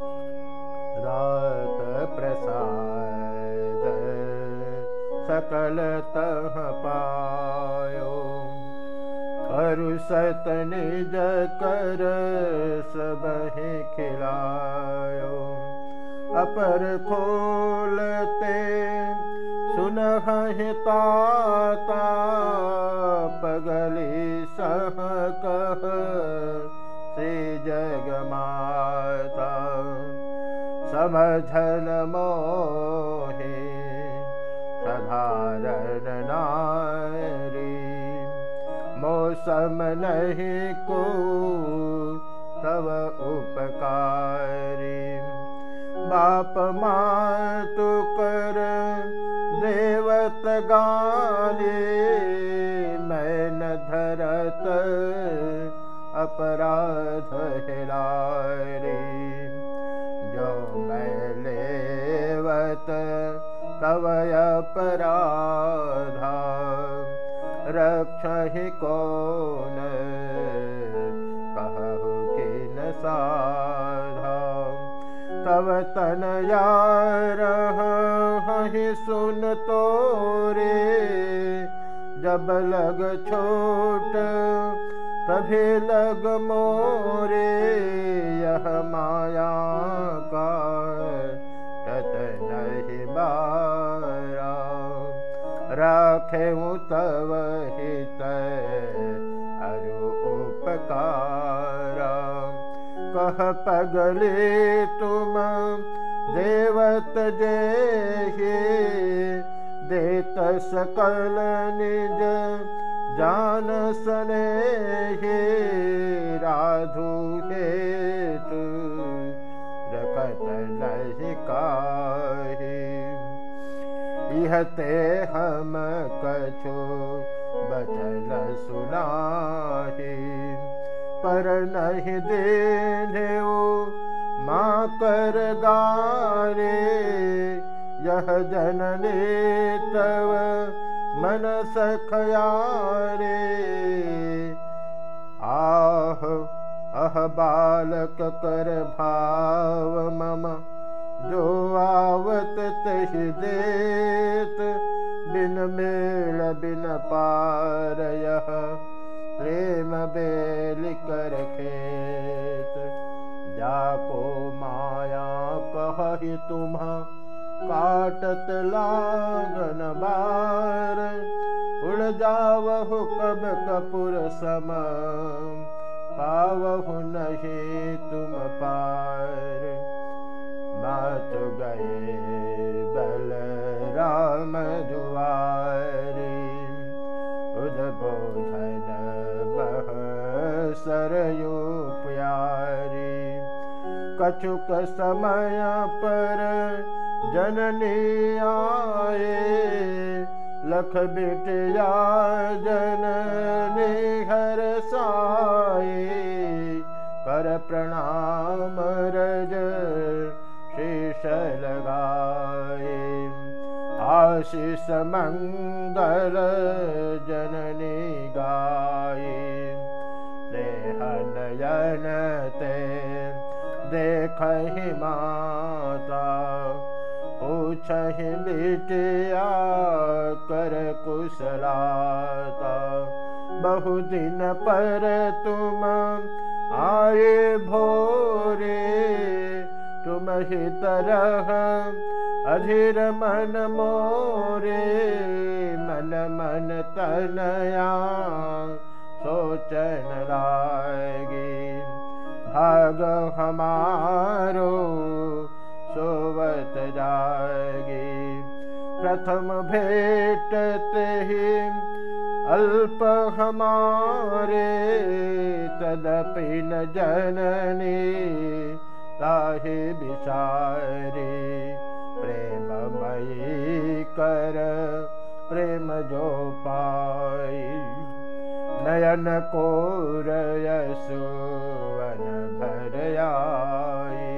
रात प्रसाद सकलतः पायो। सत निज कर सबहि खिलायो। अपर खोलते सुनहिता पगली सह कह मोहे साधारण नारी मौसम नहीं को तव उपकारी। बाप मातु कर देवत गाले मैन धरत अपराध हिलारे तव अपराधा रक्ष ही कौन कहु कि न साधा। तव तन यार सुन तो रे जब लग छोट तभी लग मोरे यह माया का राखे तव हित अरु उपकारा। कह पगले तुम देवत जे देत सकल निज जान सने इहते हम कछु बचल सुनाही पर नहीं दे माँ कर गारे यह जननी तव मन सखयारे आह अह बालक कर भाव मम पार यह प्रेम बेल कर खेत जाको माया कहि तुम काटत लागन बार। उड़ जावहु कब कपुर सम पावहु नहीं तुम पार। मात गए बोधन बह सरयू प्यारी कछुक समय पर जननी आए लख बिटिया जननी हर साए मंगल जननी गाए देहनयन ते देख माता पूछहि बिटिया कर कुशलाता बहु दिन पर तुम आए भोरे तुम ही तरह अधीर मन मोरे मन मन तनया सोचन लागे। भाग हमारो सोवत जागे। प्रथम भेटते ही अल्प हमारे तदपि न जननी ताहे विचारे प्रेम जो पाई। नयन कोरयसुवन भरयाई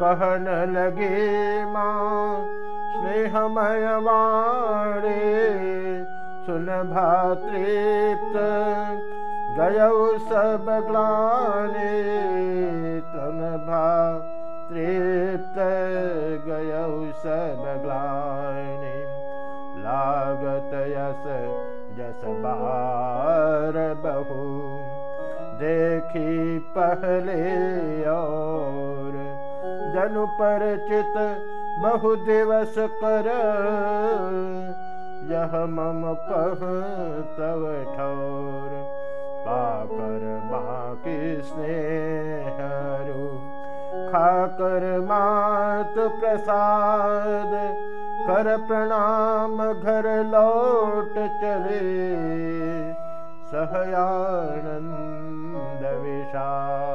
कहन लगे माँ स्नेहमय वाणे सुन भातृप्त गयौ सब ग्लाने तन भा यस जस बार बहु। देखी पहले और जनु परिचित बहु दिवस कर। यह मम पह तव ठोर पाकर बाकी स्नेहरू मात प्रसाद। कर प्रणाम घर लौट चले। सहयानंद विषा